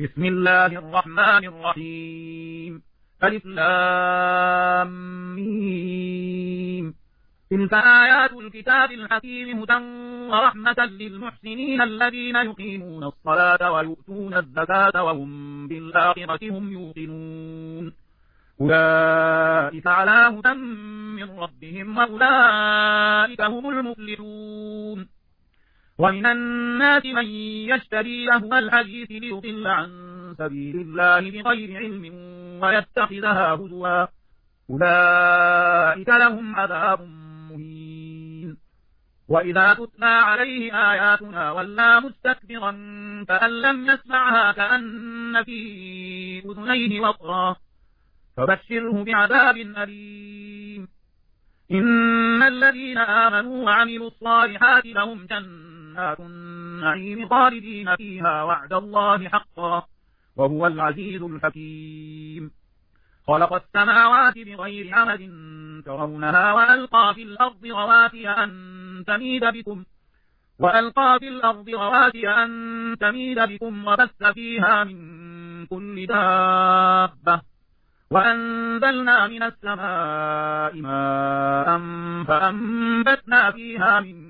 بسم الله الرحمن الرحيم. ألف لام ميم. تلك آيات الكتاب الحكيم هدى ورحمة للمحسنين الذين يقيمون الصلاة ويؤتون الزكاة وهم بالآخرة هم يوقنون. أولئك على هدى من ربهم وأولئك هم المفلحون. ومن الناس من يشتري له الحديث ليضل عن سبيل الله بغير علم ويتخذها هزوا. أولئك لهم عذاب مهين. وإذا تتلى عليه آياتنا ولا مستكبرا كأن لم يسمعها كأن في أذنيه وقرا. فبشره بعذاب أليم. إن الذين آمنوا وعملوا الصالحات لهم جنات النعيم خالدين فيها وعد الله حقا وهو العزيز الحكيم. خلق السماوات بغير عمد ترونها وألقى في الأرض رواسي أن تميد بكم وألقى في الأرض رواسي أن تميد بكم وبث فيها من كل دابة وأنزلنا من السماء ماء فأنبتنا فيها من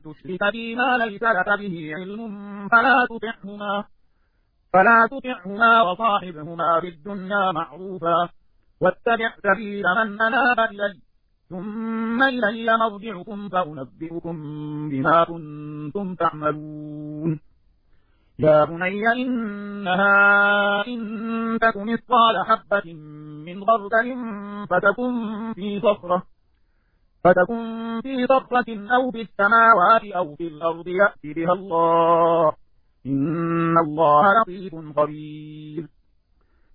تشرك بي ما ليس لك به علم فلا تطعهما فلا تطعهما وصاحبهما في الدنيا معروفا. واتبع سبيل من أناب إلي ثم إلي مرجعكم فأنبئكم بما كنتم تعملون. يا بني إنها إن تك مثقال حبة من غردل فتكن في صخرة. فتكن في صخرة أو في السماوات أو في الأرض يأتي بها الله. إن الله لطيف خبير.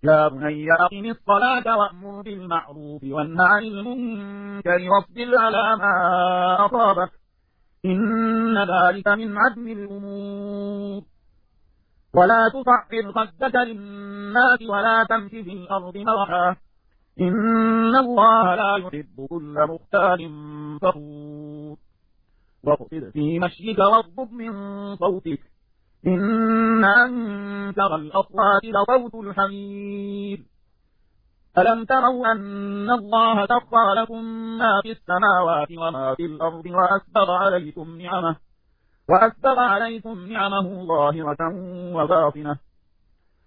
يا بني أقم الصلاة وأمر بالمعروف وانه عن المنكر واصبر على ما أصابك. إن ذلك من عزم الأمور. ولا تصعر خدك للناس ولا تمش في الأرض مرحا. إن الله لا يحب كل مختال فخور. واقصد في مشيك واغضب من صوتك. إن أنكر الأصوات لصوت الحمير. ألم تروا أن الله سخر لكم ما في السماوات وما في الأرض وأسبغ عليكم نعمه وأسبغ عليكم نعمه ظاهرة وباطنة.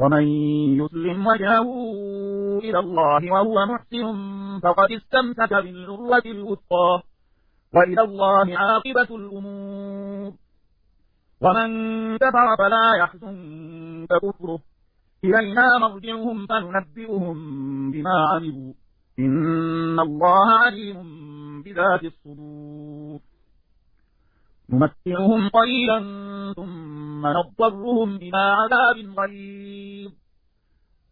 ومن يسلم وجهه إلى الله وهو محسن فقد استمسك بالعروة الوثقى وإلى الله عاقبة الأمور. ومن كفر فلا يحزنك كفره. إلينا مرجعهم فننبئهم بما عملوا. إن الله عليم بذات الصدور. نمتعهم قليلا ثم نضطرهم إلى عذاب غليظ.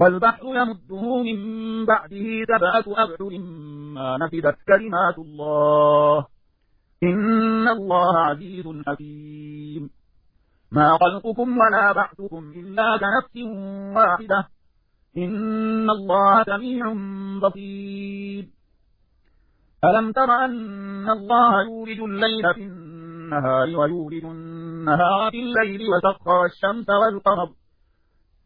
والبحر يمده من بعده سبعة أبحر ما نفدت كلمات الله. إن الله عزيز حكيم. ما خلقكم ولا بعثكم إلا كنفس واحدة. إن الله سميع بصير. ألم تر أن الله يولد الليل في النهار ويولد النهار في الليل وسخر الشمس والقمر؟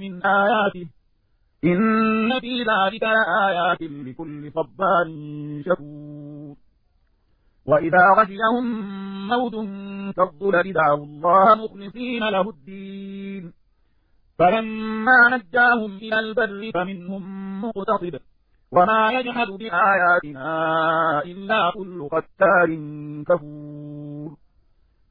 من آياته إن في ذلك لآيات لكل صبار شكور. وإذا غشيهم موت كالظلل دعوا الله مخلصين له الدين. فلما نجاهم إلى البر فمنهم مقتصد. وما يجحد بآياتنا إلا كل قتال كفور.